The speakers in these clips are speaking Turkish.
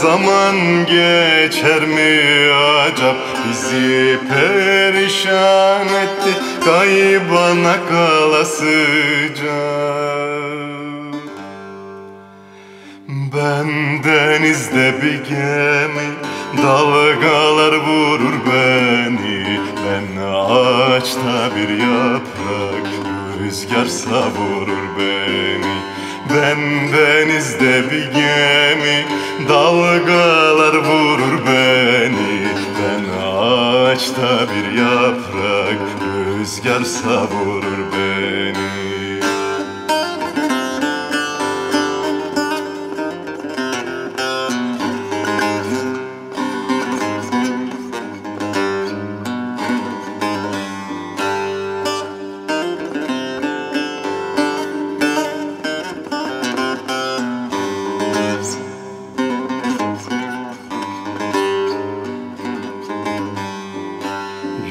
zaman geçer mi acap? Bizi perişan etti kaybana kalasıca Ben denizde bir gemi Dalgalar vurur beni. Ben ağaçta bir yaprak Rüzgar savurur beni Ben denizde bir gemi Dalgalar vurur beni. Ben ağaçta bir yaprak Rüzgar savurur beni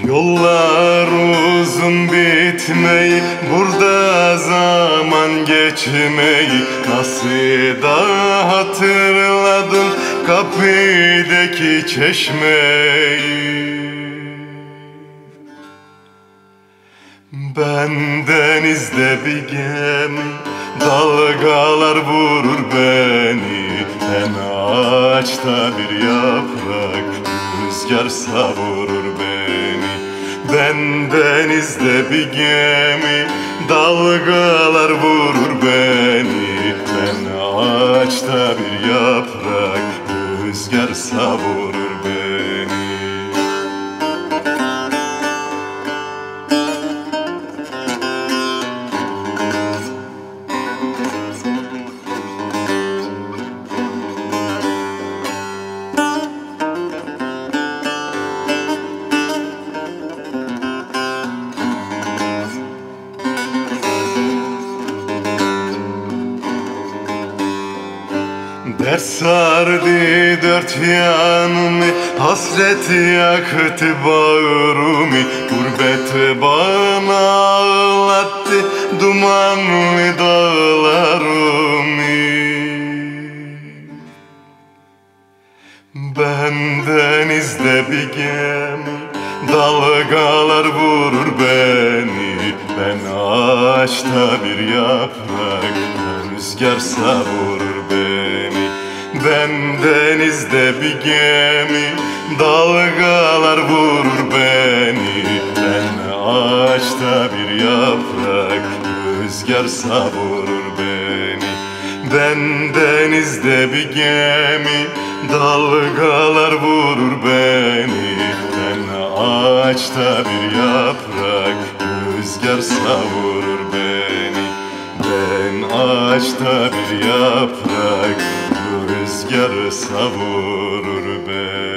Yollar uzun bitmeyi Burada zaman geçmeyi Nasıl da hatırladım Kapıdaki çeşmeyi? Ben denizde bir gemi Dalgalar vurur beni. Ben ağaçta bir yaprak Rüzgar savurur beni. Ben denizde bir gemi. Dalgalar vurur Dert sardı dört yanımı Hasret yaktı bağrımı. Gurbet bana ağlattı Dumanlı dağlarımı. Ben denizde bir gemi Dalgalar vurur beni. Ben ağaçta bir yaprak Rüzgar savurur Ben denizde bir gemi Dalgalar vurur beni. Ben ağaçta bir yaprak Rüzgar savurur beni. Ben denizde bir gemi Dalgalar vurur beni. Ben ağaçta bir yaprak Rüzgar savurur beni. Ben ağaçta bir yaprak Rüzgar savurur beni